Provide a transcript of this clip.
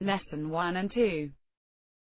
lesson one and two.